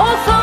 어서